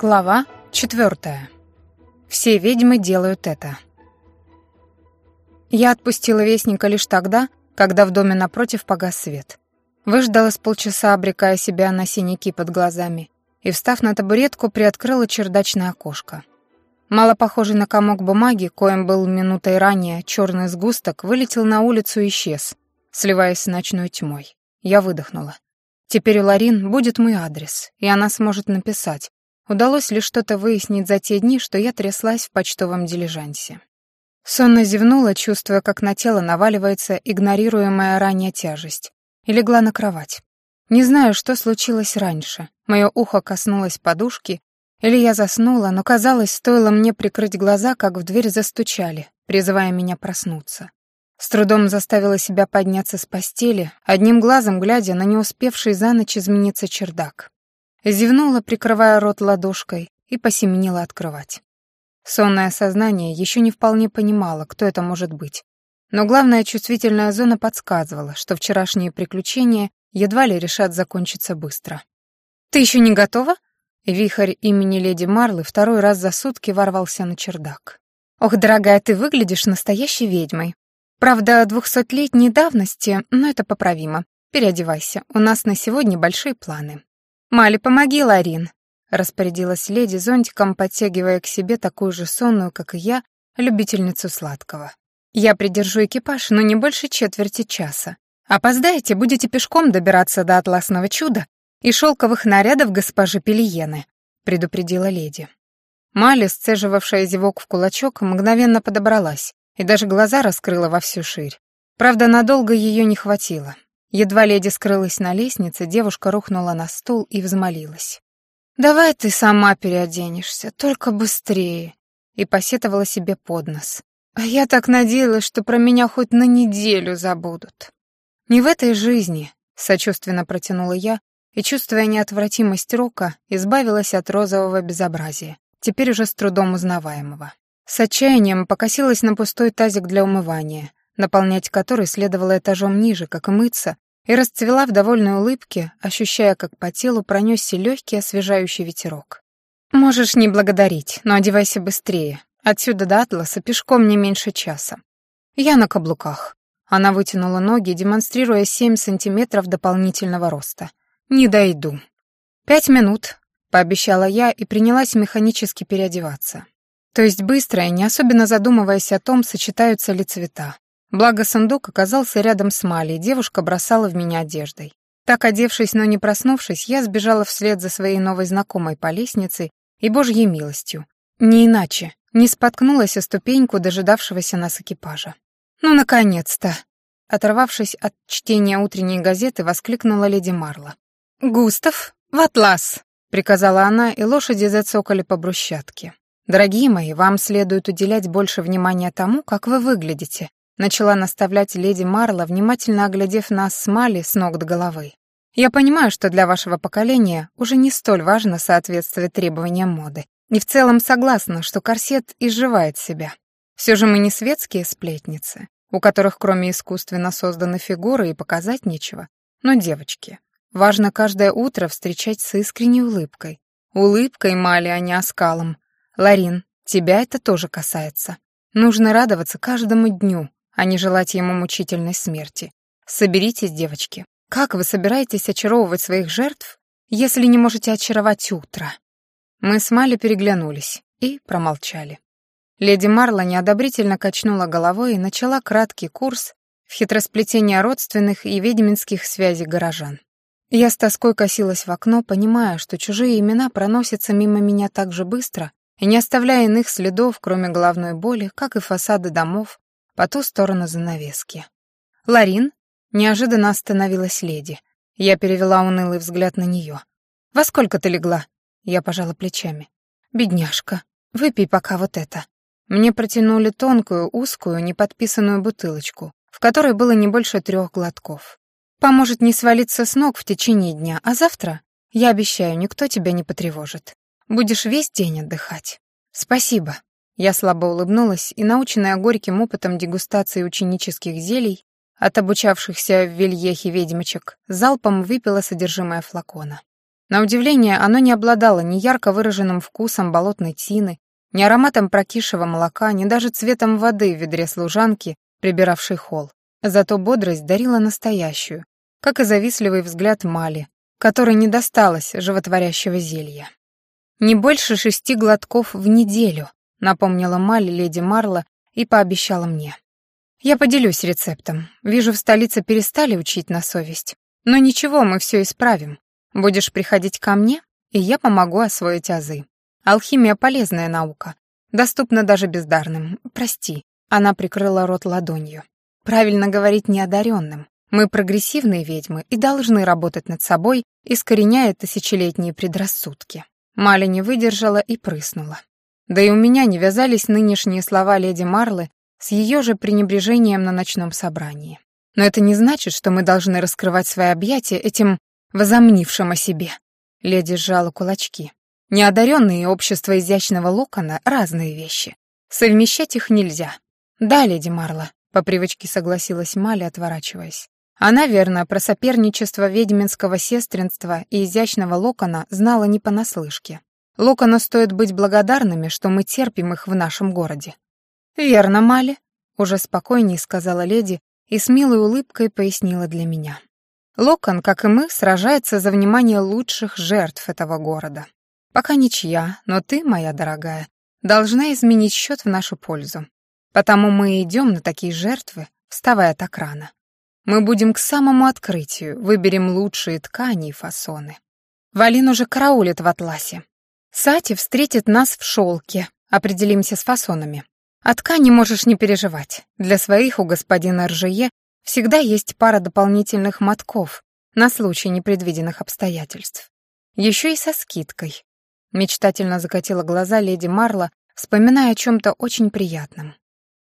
Глава четвертая. Все ведьмы делают это. Я отпустила вестника лишь тогда, когда в доме напротив погас свет. Выждала с полчаса, обрекая себя на синяки под глазами, и, встав на табуретку, приоткрыла чердачное окошко. Мало похожий на комок бумаги, коим был минутой ранее черный сгусток, вылетел на улицу и исчез, сливаясь с ночной тьмой. Я выдохнула. Теперь у Ларин будет мой адрес, и она сможет написать, удалось ли что-то выяснить за те дни, что я тряслась в почтовом дилижансе. Сонно зевнула, чувствуя, как на тело наваливается игнорируемая ранее тяжесть, и легла на кровать. Не знаю, что случилось раньше. Мое ухо коснулось подушки, или я заснула, но казалось, стоило мне прикрыть глаза, как в дверь застучали, призывая меня проснуться. С трудом заставила себя подняться с постели, одним глазом глядя на не успевший за ночь измениться чердак. Зевнула, прикрывая рот ладошкой, и посеменила открывать. Сонное сознание еще не вполне понимало, кто это может быть. Но главная чувствительная зона подсказывала, что вчерашние приключения едва ли решат закончиться быстро. «Ты еще не готова?» Вихрь имени леди Марлы второй раз за сутки ворвался на чердак. «Ох, дорогая, ты выглядишь настоящей ведьмой. Правда, двухсотлетней давности, но это поправимо. Переодевайся, у нас на сегодня большие планы. Мали, помоги, Ларин, распорядилась леди зонтиком, подтягивая к себе такую же сонную, как и я, любительницу сладкого. Я придержу экипаж, но не больше четверти часа. Опоздаете, будете пешком добираться до атласного чуда и шелковых нарядов госпожи Пелиены, предупредила леди. Мали, сцеживавшая зевок в кулачок, мгновенно подобралась и даже глаза раскрыла во всю ширь. Правда, надолго ее не хватило. Едва леди скрылась на лестнице, девушка рухнула на стул и взмолилась. «Давай ты сама переоденешься, только быстрее», и посетовала себе под нос. «А я так надеялась, что про меня хоть на неделю забудут». «Не в этой жизни», — сочувственно протянула я, и, чувствуя неотвратимость рока, избавилась от розового безобразия, теперь уже с трудом узнаваемого. С отчаянием покосилась на пустой тазик для умывания, наполнять который следовало этажом ниже, как и мыться, и расцвела в довольной улыбке, ощущая, как по телу пронесся легкий освежающий ветерок. «Можешь не благодарить, но одевайся быстрее. Отсюда до Атласа пешком не меньше часа. Я на каблуках». Она вытянула ноги, демонстрируя семь сантиметров дополнительного роста. «Не дойду». «Пять минут», — пообещала я и принялась механически переодеваться. То есть быстро и не особенно задумываясь о том, сочетаются ли цвета. Благо сундук оказался рядом с Малей, девушка бросала в меня одеждой. Так, одевшись, но не проснувшись, я сбежала вслед за своей новой знакомой по лестнице и божьей милостью. Не иначе, не споткнулась о ступеньку дожидавшегося нас экипажа. «Ну, наконец-то!» Оторвавшись от чтения утренней газеты, воскликнула леди Марла. «Густав, в атлас!» — приказала она, и лошади зацокали по брусчатке. «Дорогие мои, вам следует уделять больше внимания тому, как вы выглядите», начала наставлять леди Марла, внимательно оглядев нас с Мали с ног до головы. «Я понимаю, что для вашего поколения уже не столь важно соответствовать требованиям моды. И в целом согласна, что корсет изживает себя. Все же мы не светские сплетницы, у которых кроме искусственно созданной фигуры и показать нечего. Но, девочки, важно каждое утро встречать с искренней улыбкой. Улыбкой, Мали, а не оскалом, Ларин, тебя это тоже касается. Нужно радоваться каждому дню, а не желать ему мучительной смерти. Соберитесь, девочки. Как вы собираетесь очаровывать своих жертв, если не можете очаровать утро? Мы с Мали переглянулись и промолчали. Леди Марла неодобрительно качнула головой и начала краткий курс в хитросплетение родственных и ведьминских связей горожан. Я с тоской косилась в окно, понимая, что чужие имена проносятся мимо меня так же быстро, и не оставляя иных следов, кроме головной боли, как и фасады домов по ту сторону занавески. «Ларин?» — неожиданно остановилась леди. Я перевела унылый взгляд на нее. «Во сколько ты легла?» Я пожала плечами. «Бедняжка, выпей пока вот это». Мне протянули тонкую, узкую, неподписанную бутылочку, в которой было не больше трех глотков. «Поможет не свалиться с ног в течение дня, а завтра, я обещаю, никто тебя не потревожит. Будешь весь день отдыхать. Спасибо. Я слабо улыбнулась и, наученная горьким опытом дегустации ученических зелий, от обучавшихся в вельехе ведьмочек, залпом выпила содержимое флакона. На удивление, оно не обладало ни ярко выраженным вкусом болотной тины, ни ароматом прокисшего молока, ни даже цветом воды в ведре служанки, прибиравшей холл. Зато бодрость дарила настоящую, как и завистливый взгляд Мали, которой не досталось животворящего зелья. «Не больше шести глотков в неделю», — напомнила Мали леди Марла и пообещала мне. «Я поделюсь рецептом. Вижу, в столице перестали учить на совесть. Но ничего, мы все исправим. Будешь приходить ко мне, и я помогу освоить азы. Алхимия — полезная наука. Доступна даже бездарным. Прости». Она прикрыла рот ладонью. «Правильно говорить неодаренным. Мы прогрессивные ведьмы и должны работать над собой, искореняя тысячелетние предрассудки». Маля не выдержала и прыснула. Да и у меня не вязались нынешние слова леди Марлы с ее же пренебрежением на ночном собрании. Но это не значит, что мы должны раскрывать свои объятия этим возомнившим о себе. Леди сжала кулачки. Неодаренные общество изящного локона — разные вещи. Совмещать их нельзя. Да, леди Марла, по привычке согласилась Мали, отворачиваясь. Она, верно, про соперничество ведьминского сестринства и изящного локона знала не понаслышке. Локону стоит быть благодарными, что мы терпим их в нашем городе. «Верно, Мали», — уже спокойнее сказала леди и с милой улыбкой пояснила для меня. Локон, как и мы, сражается за внимание лучших жертв этого города. Пока ничья, но ты, моя дорогая, должна изменить счет в нашу пользу. Потому мы идем на такие жертвы, вставая так рано. Мы будем к самому открытию, выберем лучшие ткани и фасоны. Валин уже караулит в атласе. Сати встретит нас в шелке, определимся с фасонами. О ткани можешь не переживать. Для своих у господина Ржее всегда есть пара дополнительных мотков на случай непредвиденных обстоятельств. Еще и со скидкой. Мечтательно закатила глаза леди Марла, вспоминая о чем-то очень приятном.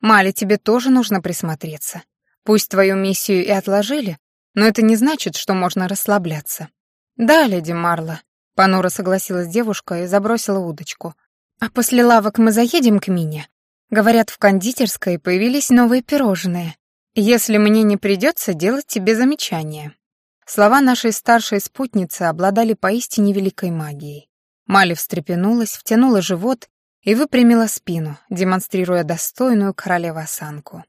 «Мали, тебе тоже нужно присмотреться. Пусть твою миссию и отложили, но это не значит, что можно расслабляться. Да, леди Марла, понуро согласилась девушка и забросила удочку. А после лавок мы заедем к Мине. Говорят, в кондитерской появились новые пирожные. Если мне не придется делать тебе замечания. Слова нашей старшей спутницы обладали поистине великой магией. Мали встрепенулась, втянула живот и выпрямила спину, демонстрируя достойную королеву осанку.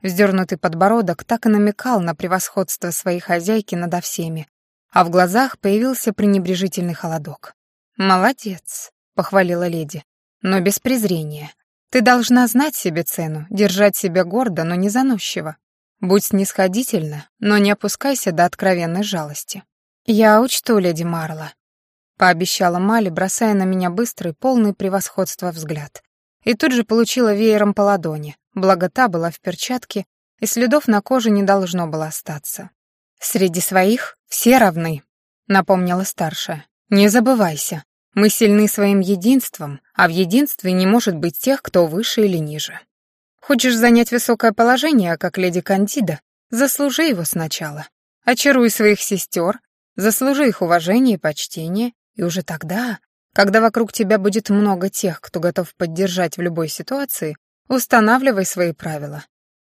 Вздернутый подбородок так и намекал на превосходство своей хозяйки надо всеми, а в глазах появился пренебрежительный холодок. «Молодец», — похвалила леди, — «но без презрения. Ты должна знать себе цену, держать себя гордо, но не заносчиво. Будь снисходительна, но не опускайся до откровенной жалости». «Я учту, леди Марла», — пообещала Мали, бросая на меня быстрый, полный превосходства взгляд. И тут же получила веером по ладони, благо та была в перчатке, и следов на коже не должно было остаться. «Среди своих все равны», — напомнила старшая. «Не забывайся, мы сильны своим единством, а в единстве не может быть тех, кто выше или ниже. Хочешь занять высокое положение, как леди Кандида, заслужи его сначала. Очаруй своих сестер, заслужи их уважение и почтение, и уже тогда, когда вокруг тебя будет много тех, кто готов поддержать в любой ситуации, Устанавливай свои правила.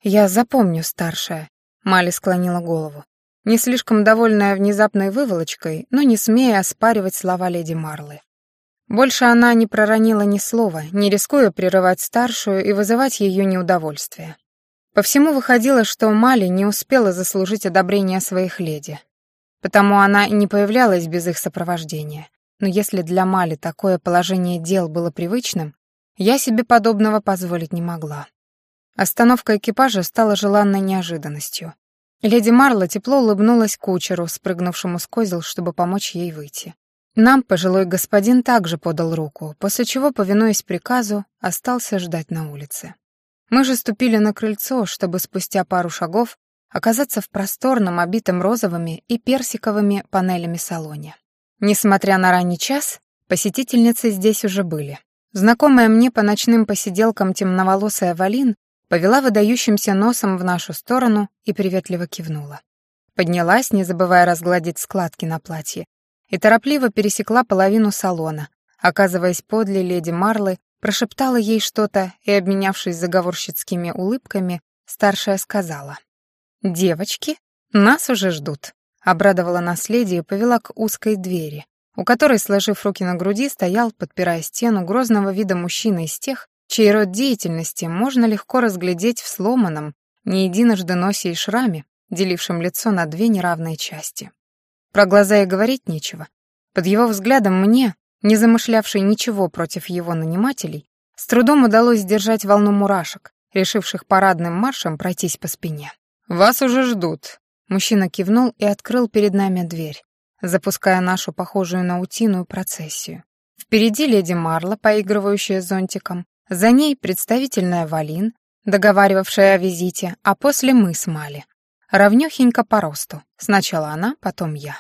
Я запомню, старшая. Мали склонила голову. Не слишком довольная внезапной выволочкой, но не смея оспаривать слова леди Марлы. Больше она не проронила ни слова, не рискуя прерывать старшую и вызывать ее неудовольствие. По всему выходило, что Мали не успела заслужить одобрение своих леди. Потому она и не появлялась без их сопровождения. Но если для Мали такое положение дел было привычным, я себе подобного позволить не могла. Остановка экипажа стала желанной неожиданностью. Леди Марла тепло улыбнулась кучеру, спрыгнувшему с козел, чтобы помочь ей выйти. Нам пожилой господин также подал руку, после чего, повинуясь приказу, остался ждать на улице. Мы же ступили на крыльцо, чтобы спустя пару шагов оказаться в просторном, обитом розовыми и персиковыми панелями салоне. Несмотря на ранний час, посетительницы здесь уже были. Знакомая мне по ночным посиделкам темноволосая Валин повела выдающимся носом в нашу сторону и приветливо кивнула. Поднялась, не забывая разгладить складки на платье, и торопливо пересекла половину салона, оказываясь подле леди Марлы, прошептала ей что-то и, обменявшись заговорщицкими улыбками, старшая сказала. «Девочки, нас уже ждут», — обрадовала нас леди и повела к узкой двери, у которой, сложив руки на груди, стоял, подпирая стену, грозного вида мужчина из тех, чей род деятельности можно легко разглядеть в сломанном, не единожды носе и шраме, делившем лицо на две неравные части. Про глаза и говорить нечего. Под его взглядом мне, не замышлявшей ничего против его нанимателей, с трудом удалось сдержать волну мурашек, решивших парадным маршем пройтись по спине. «Вас уже ждут», — мужчина кивнул и открыл перед нами дверь, запуская нашу похожую на утиную процессию. Впереди леди Марла, поигрывающая зонтиком, за ней представительная Валин, договаривавшая о визите, а после мы с Мали. Равнёхенько по росту. Сначала она, потом я.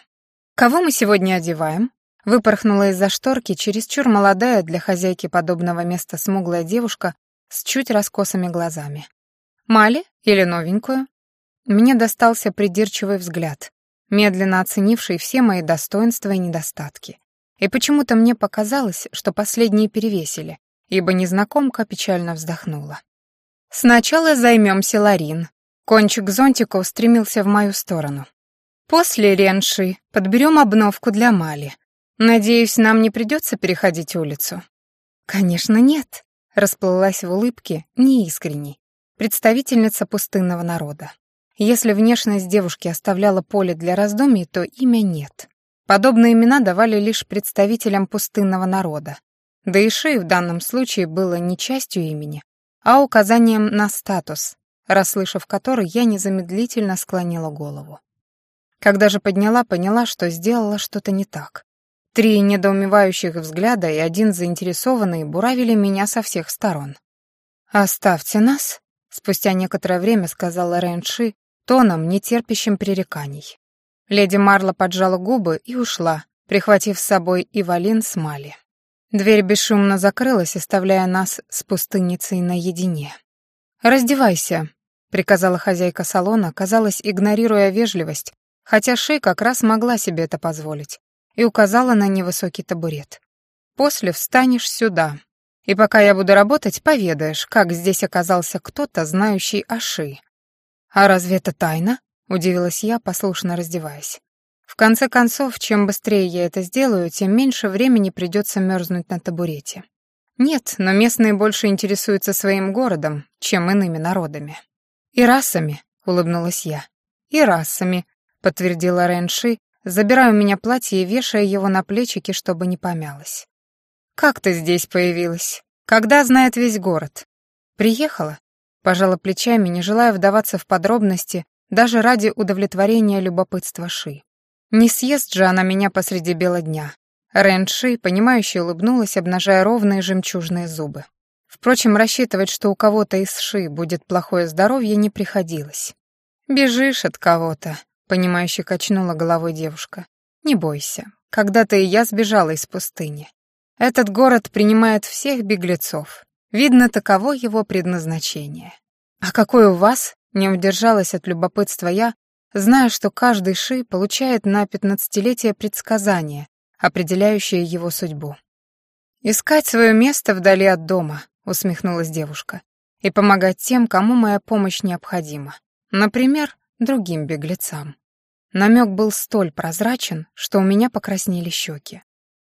«Кого мы сегодня одеваем?» Выпорхнула из-за шторки чересчур молодая для хозяйки подобного места смуглая девушка с чуть раскосыми глазами. «Мали или новенькую?» Мне достался придирчивый взгляд, медленно оценивший все мои достоинства и недостатки. И почему-то мне показалось, что последние перевесили, ибо незнакомка печально вздохнула. «Сначала займемся Ларин». Кончик зонтика устремился в мою сторону. «После Ренши подберем обновку для Мали. Надеюсь, нам не придется переходить улицу?» «Конечно, нет», — расплылась в улыбке, неискренней, представительница пустынного народа. Если внешность девушки оставляла поле для раздумий, то имя нет. Подобные имена давали лишь представителям пустынного народа. Да и Ши в данном случае было не частью имени, а указанием на статус, расслышав который, я незамедлительно склонила голову. Когда же подняла, поняла, что сделала что-то не так. Три недоумевающих взгляда и один заинтересованный буравили меня со всех сторон. «Оставьте нас», — спустя некоторое время сказала Рэнши, тоном, нетерпящим пререканий. Леди Марла поджала губы и ушла, прихватив с собой и Валин с Мали. Дверь бесшумно закрылась, оставляя нас с пустынницей наедине. «Раздевайся», — приказала хозяйка салона, казалось, игнорируя вежливость, хотя Шей как раз могла себе это позволить, и указала на невысокий табурет. «После встанешь сюда, и пока я буду работать, поведаешь, как здесь оказался кто-то, знающий о Ши». «А разве это тайна?» — удивилась я, послушно раздеваясь. В конце концов, чем быстрее я это сделаю, тем меньше времени придется мерзнуть на табурете. Нет, но местные больше интересуются своим городом, чем иными народами. «И расами», — улыбнулась я. «И расами», — подтвердила Рэнши, забирая у меня платье и вешая его на плечики, чтобы не помялось. «Как ты здесь появилась? Когда знает весь город?» «Приехала?» Пожала плечами, не желая вдаваться в подробности, даже ради удовлетворения любопытства Ши. Не съест же она меня посреди бела дня. Рэн Ши, понимающе улыбнулась, обнажая ровные жемчужные зубы. Впрочем, рассчитывать, что у кого-то из Ши будет плохое здоровье, не приходилось. «Бежишь от кого-то», — понимающе качнула головой девушка. «Не бойся. Когда-то и я сбежала из пустыни. Этот город принимает всех беглецов. Видно, таково его предназначение. «А какой у вас?» — не удержалась от любопытства я, зная, что каждый ши получает на пятнадцатилетие предсказание, определяющее его судьбу. «Искать свое место вдали от дома», — усмехнулась девушка, «и помогать тем, кому моя помощь необходима. Например, другим беглецам». Намек был столь прозрачен, что у меня покраснели щеки.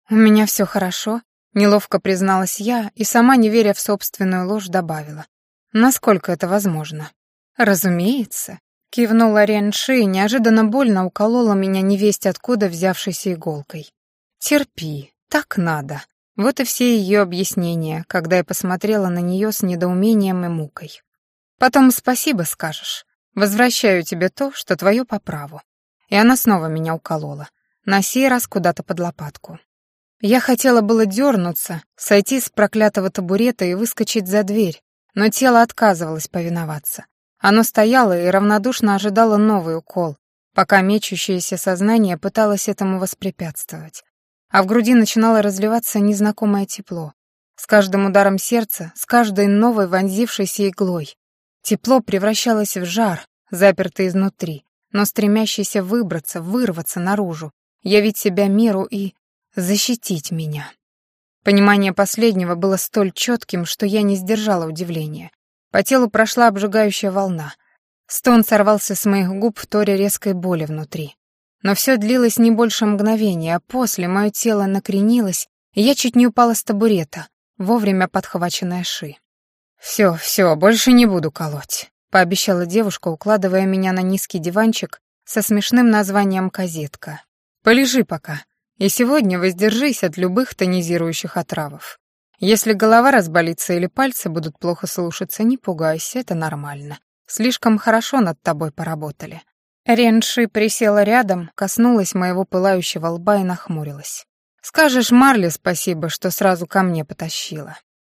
«У меня все хорошо», Неловко призналась я и сама, не веря в собственную ложь, добавила. Насколько это возможно? Разумеется. Кивнула Ренши и неожиданно больно уколола меня невесть откуда взявшейся иголкой. Терпи, так надо. Вот и все ее объяснения, когда я посмотрела на нее с недоумением и мукой. Потом спасибо скажешь. Возвращаю тебе то, что твое по праву. И она снова меня уколола. На сей раз куда-то под лопатку. Я хотела было дернуться, сойти с проклятого табурета и выскочить за дверь, но тело отказывалось повиноваться. Оно стояло и равнодушно ожидало новый укол, пока мечущееся сознание пыталось этому воспрепятствовать. А в груди начинало разливаться незнакомое тепло. С каждым ударом сердца, с каждой новой вонзившейся иглой. Тепло превращалось в жар, запертый изнутри, но стремящийся выбраться, вырваться наружу, явить себя миру и защитить меня. Понимание последнего было столь четким, что я не сдержала удивления. По телу прошла обжигающая волна. Стон сорвался с моих губ в торе резкой боли внутри. Но все длилось не больше мгновения, а после мое тело накренилось, и я чуть не упала с табурета, вовремя подхваченная Ши. «Все, все, больше не буду колоть», — пообещала девушка, укладывая меня на низкий диванчик со смешным названием «Казетка». «Полежи пока, и сегодня воздержись от любых тонизирующих отравов. Если голова разболится или пальцы будут плохо слушаться, не пугайся, это нормально. Слишком хорошо над тобой поработали. Ренши присела рядом, коснулась моего пылающего лба и нахмурилась. «Скажешь Марле спасибо, что сразу ко мне потащила.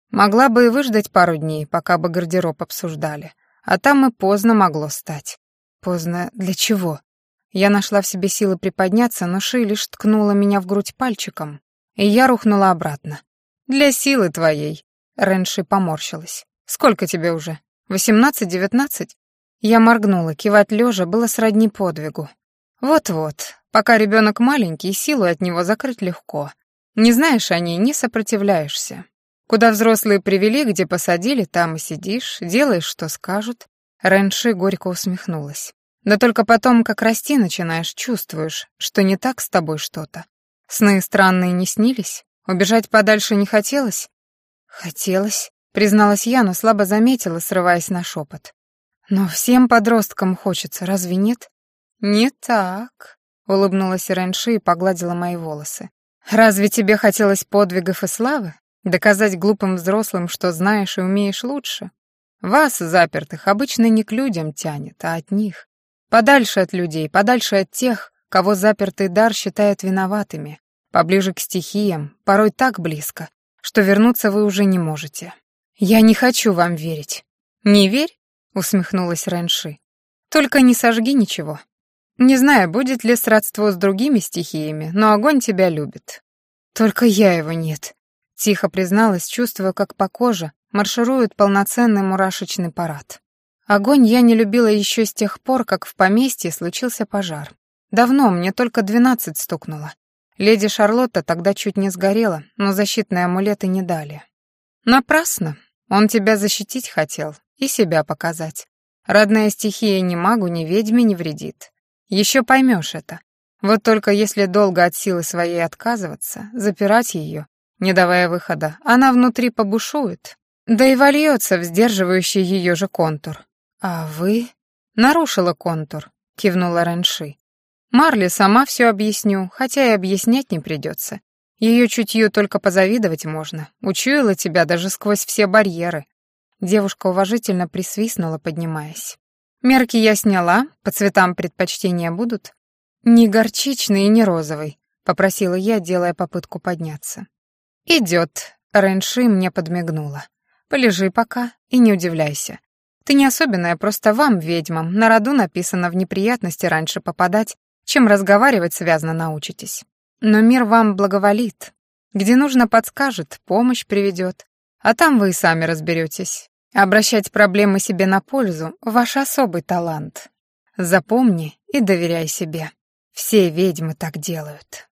Могла бы и выждать пару дней, пока бы гардероб обсуждали. А там и поздно могло стать». «Поздно для чего?» Я нашла в себе силы приподняться, но Ши лишь ткнула меня в грудь пальчиком, и я рухнула обратно. «Для силы твоей», — Ренши поморщилась. «Сколько тебе уже? Восемнадцать-девятнадцать?» Я моргнула, кивать лежа было сродни подвигу. Вот-вот, пока ребенок маленький, силу от него закрыть легко. Не знаешь о ней, не сопротивляешься. Куда взрослые привели, где посадили, там и сидишь, делаешь, что скажут. Рэнши горько усмехнулась. Да только потом, как расти начинаешь, чувствуешь, что не так с тобой что-то. Сны странные не снились? Убежать подальше не хотелось? Хотелось, призналась я, но слабо заметила, срываясь на шепот. Но всем подросткам хочется, разве нет? Не так, улыбнулась Ренши и погладила мои волосы. Разве тебе хотелось подвигов и славы? Доказать глупым взрослым, что знаешь и умеешь лучше? Вас, запертых, обычно не к людям тянет, а от них. Подальше от людей, подальше от тех, кого запертый дар считает виноватыми, поближе к стихиям, порой так близко, что вернуться вы уже не можете. Я не хочу вам верить. Не верь? усмехнулась Рэнши. Только не сожги ничего. Не знаю, будет ли сродство с другими стихиями, но огонь тебя любит. Только я его нет, тихо призналась, чувствуя, как по коже марширует полноценный мурашечный парад. Огонь я не любила еще с тех пор, как в поместье случился пожар. Давно, мне только двенадцать стукнуло. Леди Шарлотта тогда чуть не сгорела, но защитные амулеты не дали. Напрасно. Он тебя защитить хотел, и себя показать. Родная стихия ни магу, ни ведьме не вредит. Еще поймешь это. Вот только если долго от силы своей отказываться, запирать ее, не давая выхода, она внутри побушует, да и вольется в сдерживающий ее же контур. А вы? Нарушила контур, кивнула Ранши. Марли сама все объясню, хотя и объяснять не придется. Ее чутью только позавидовать можно. Учуяла тебя даже сквозь все барьеры. Девушка уважительно присвистнула, поднимаясь. «Мерки я сняла, по цветам предпочтения будут?» «Не горчичный и не розовый», — попросила я, делая попытку подняться. «Идет», — Рэнши мне подмигнула. «Полежи пока и не удивляйся. Ты не особенная, просто вам, ведьмам, на роду написано в неприятности раньше попадать, чем разговаривать связно научитесь. Но мир вам благоволит. Где нужно подскажет, помощь приведет. А там вы и сами разберетесь. Обращать проблемы себе на пользу — ваш особый талант. Запомни и доверяй себе. Все ведьмы так делают.